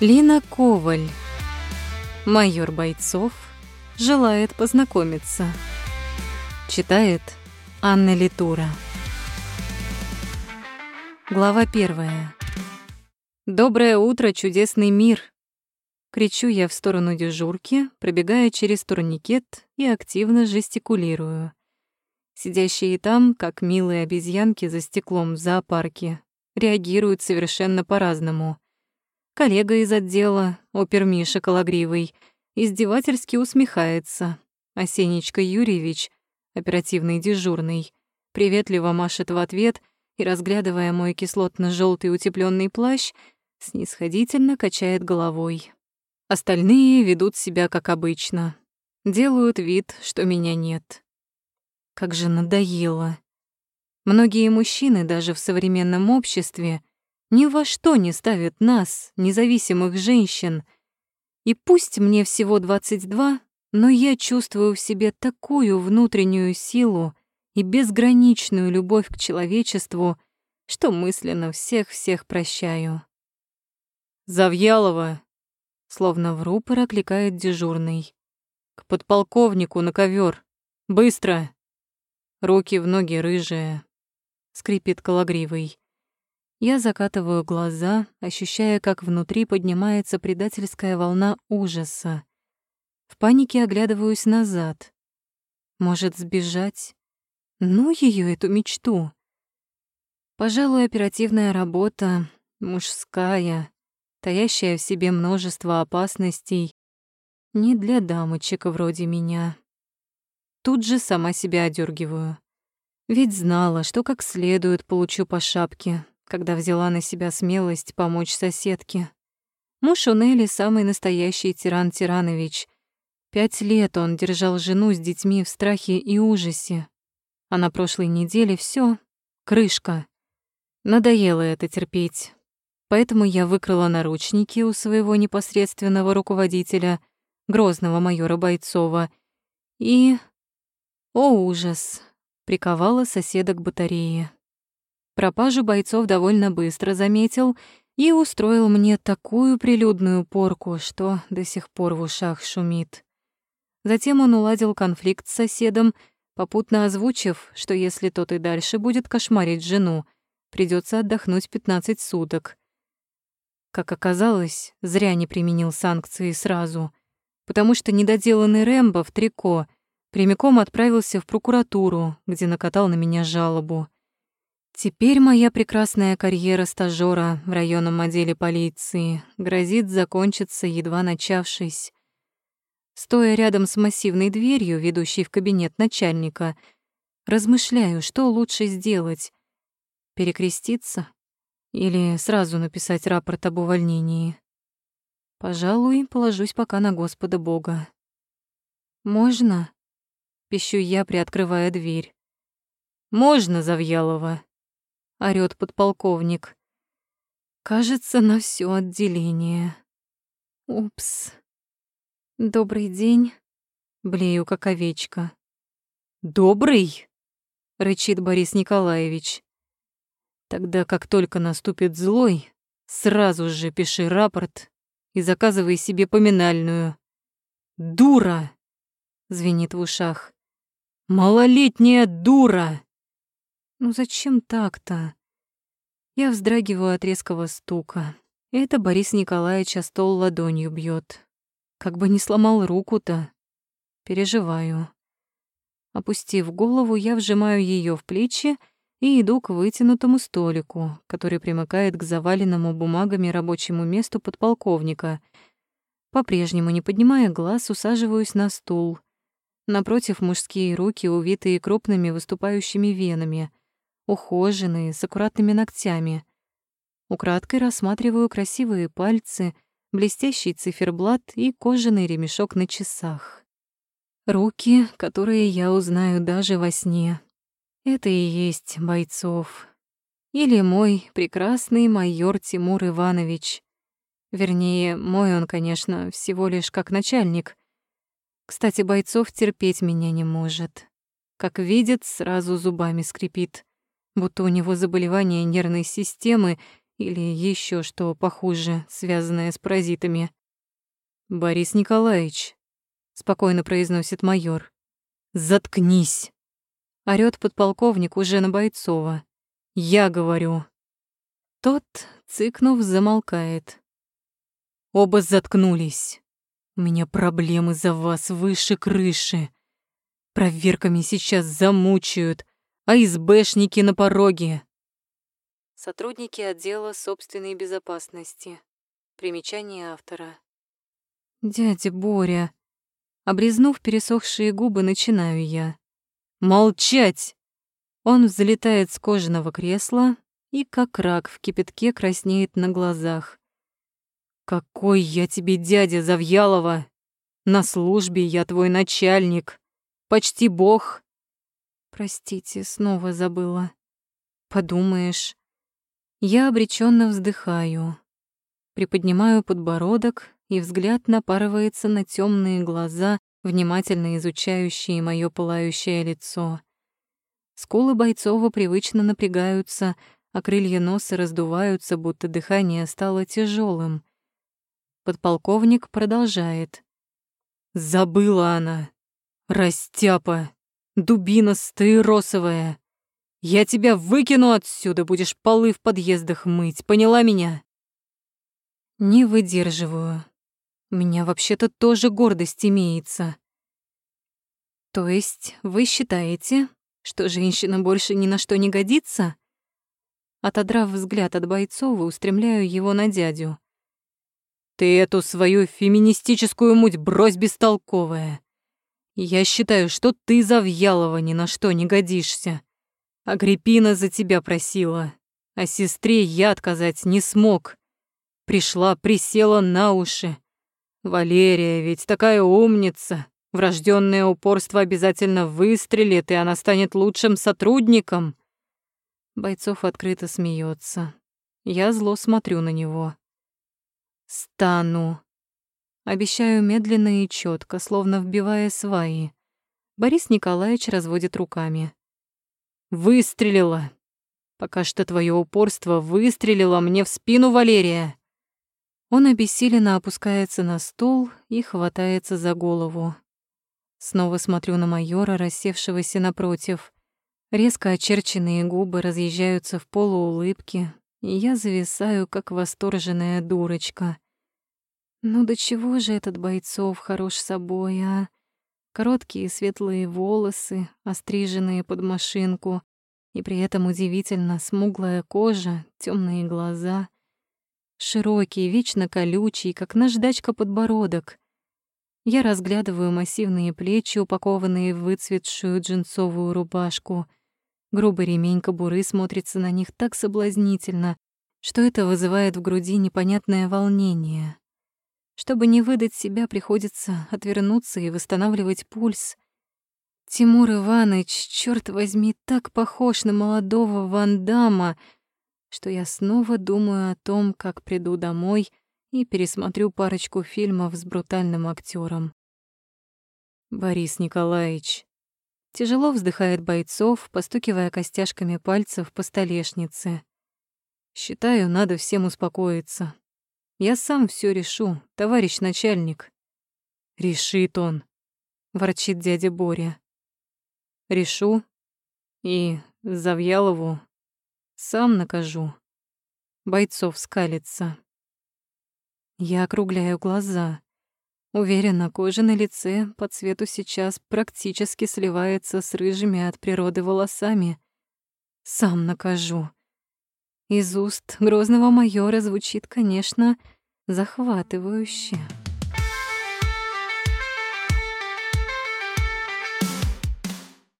Лина Коваль. Майор Бойцов желает познакомиться. Читает Анна Литура. Глава первая. «Доброе утро, чудесный мир!» Кричу я в сторону дежурки, пробегая через турникет и активно жестикулирую. Сидящие там, как милые обезьянки за стеклом в зоопарке, реагируют совершенно по-разному. Коллега из отдела, опер Миша Калагривый, издевательски усмехается, а Сенечка Юрьевич, оперативный дежурный, приветливо машет в ответ и, разглядывая мой кислотно желтый утепленный плащ, снисходительно качает головой. Остальные ведут себя как обычно. Делают вид, что меня нет. Как же надоело. Многие мужчины даже в современном обществе ни во что не ставят нас, независимых женщин. И пусть мне всего 22, но я чувствую в себе такую внутреннюю силу и безграничную любовь к человечеству, что мысленно всех-всех прощаю. «Завьялова, Словно в рупор окликает дежурный. «К подполковнику на ковер. Быстро!» Руки в ноги рыжие. Скрипит кологривый. Я закатываю глаза, ощущая, как внутри поднимается предательская волна ужаса. В панике оглядываюсь назад. Может, сбежать? Ну, ее эту мечту. Пожалуй, оперативная работа, мужская, таящая в себе множество опасностей, не для дамочек вроде меня. Тут же сама себя одергиваю. Ведь знала, что как следует получу по шапке, когда взяла на себя смелость помочь соседке. Муж у Нелли самый настоящий тиран Тиранович. Пять лет он держал жену с детьми в страхе и ужасе. А на прошлой неделе все крышка. Надоело это терпеть. Поэтому я выкрала наручники у своего непосредственного руководителя, грозного майора Бойцова, и... О, ужас! Приковала соседа к батарее. Пропажу бойцов довольно быстро заметил и устроил мне такую прилюдную порку, что до сих пор в ушах шумит. Затем он уладил конфликт с соседом, попутно озвучив, что если тот и дальше будет кошмарить жену, придется отдохнуть 15 суток. Как оказалось, зря не применил санкции сразу, потому что недоделанный Рэмбо в трико прямиком отправился в прокуратуру, где накатал на меня жалобу. Теперь моя прекрасная карьера стажёра в районном отделе полиции грозит закончиться, едва начавшись. Стоя рядом с массивной дверью, ведущей в кабинет начальника, размышляю, что лучше сделать. Перекреститься или сразу написать рапорт об увольнении? Пожалуй, положусь пока на Господа Бога. «Можно?» — пищу я, приоткрывая дверь. «Можно, Завьялова!» — орёт подполковник. Кажется, на всё отделение. Упс. Добрый день. Блею, как овечка. «Добрый?» — рычит Борис Николаевич. Тогда как только наступит злой, сразу же пиши рапорт и заказывай себе поминальную. «Дура!» — звенит в ушах. «Малолетняя дура!» Ну зачем так-то? Я вздрагиваю от резкого стука. Это Борис Николаевич о стол ладонью бьет. Как бы не сломал руку-то. Переживаю. Опустив голову, я вжимаю ее в плечи и иду к вытянутому столику, который примыкает к заваленному бумагами рабочему месту подполковника. По-прежнему, не поднимая глаз, усаживаюсь на стул. Напротив мужские руки, увитые крупными выступающими венами, ухоженные, с аккуратными ногтями. Украдкой рассматриваю красивые пальцы, блестящий циферблат и кожаный ремешок на часах. Руки, которые я узнаю даже во сне. Это и есть Бойцов. Или мой прекрасный майор Тимур Иванович. Вернее, мой он, конечно, всего лишь как начальник. Кстати, Бойцов терпеть меня не может. Как видит, сразу зубами скрипит, будто у него заболевание нервной системы Или еще что похуже, связанное с паразитами. «Борис Николаевич», — спокойно произносит майор, — «заткнись!» Орёт подполковник уже на Бойцова. «Я говорю». Тот, цыкнув, замолкает. «Оба заткнулись. У меня проблемы за вас выше крыши. Проверками сейчас замучают, а СБшники на пороге. Сотрудники отдела собственной безопасности. Примечание автора. Дядя Боря. Обрезнув пересохшие губы, начинаю я. Молчать! Он взлетает с кожаного кресла и, как рак в кипятке, краснеет на глазах. «Какой я тебе дядя, Завьялова! На службе я твой начальник, почти бог!» «Простите, снова забыла. Подумаешь, я обреченно вздыхаю, приподнимаю подбородок, и взгляд напарывается на темные глаза, внимательно изучающие мое пылающее лицо. Скулы Бойцова привычно напрягаются, а крылья носа раздуваются, будто дыхание стало тяжелым. Подполковник продолжает. «Забыла она! Растяпа! Дубина стаиросовая! Я тебя выкину отсюда, будешь полы в подъездах мыть, поняла меня? Не выдерживаю. У меня вообще-то тоже гордость имеется. То есть вы считаете, что женщина больше ни на что не годится? Отодрав взгляд от Бойцова, устремляю его на дядю. Ты эту свою феминистическую муть брось бестолковая. Я считаю, что ты, Завьялова, ни на что не годишься. Агриппина за тебя просила, а сестре я отказать не смог. Пришла, присела на уши. Валерия ведь такая умница. Врожденное упорство обязательно выстрелит, и она станет лучшим сотрудником. Бойцов открыто смеется. Я зло смотрю на него. Стану. Обещаю медленно и четко, словно вбивая сваи. Борис Николаевич разводит руками. Выстрелила. Пока что твое упорство выстрелило мне в спину, Валерия. Он обессиленно опускается на стул и хватается за голову. Снова смотрю на майора, рассевшегося напротив. Резко очерченные губы разъезжаются в полуулыбке, и я зависаю, как восторженная дурочка. Ну до чего же этот Бойцов хорош собой, а? Короткие светлые волосы, остриженные под машинку, и при этом удивительно смуглая кожа, темные глаза, широкий, вечно колючий, как наждачка подбородок. Я разглядываю массивные плечи, упакованные в выцветшую джинсовую рубашку. Грубый ремень кобуры смотрится на них так соблазнительно, что это вызывает в груди непонятное волнение. Чтобы не выдать себя, приходится отвернуться и восстанавливать пульс. Тимур Иванович, черт возьми, так похож на молодого Ван Дамма, что я снова думаю о том, как приду домой и пересмотрю парочку фильмов с брутальным актером. Борис Николаевич. Тяжело вздыхает Бойцов, постукивая костяшками пальцев по столешнице. Считаю, надо всем успокоиться. Я сам все решу, товарищ начальник. Решит он, ворчит дядя Боря. Решу и Завьялову сам накажу. Бойцов скалится. Я округляю глаза. Уверена, кожа на лице по цвету сейчас практически сливается с рыжими от природы волосами. Сам накажу. Из уст грозного майора звучит, конечно, захватывающе.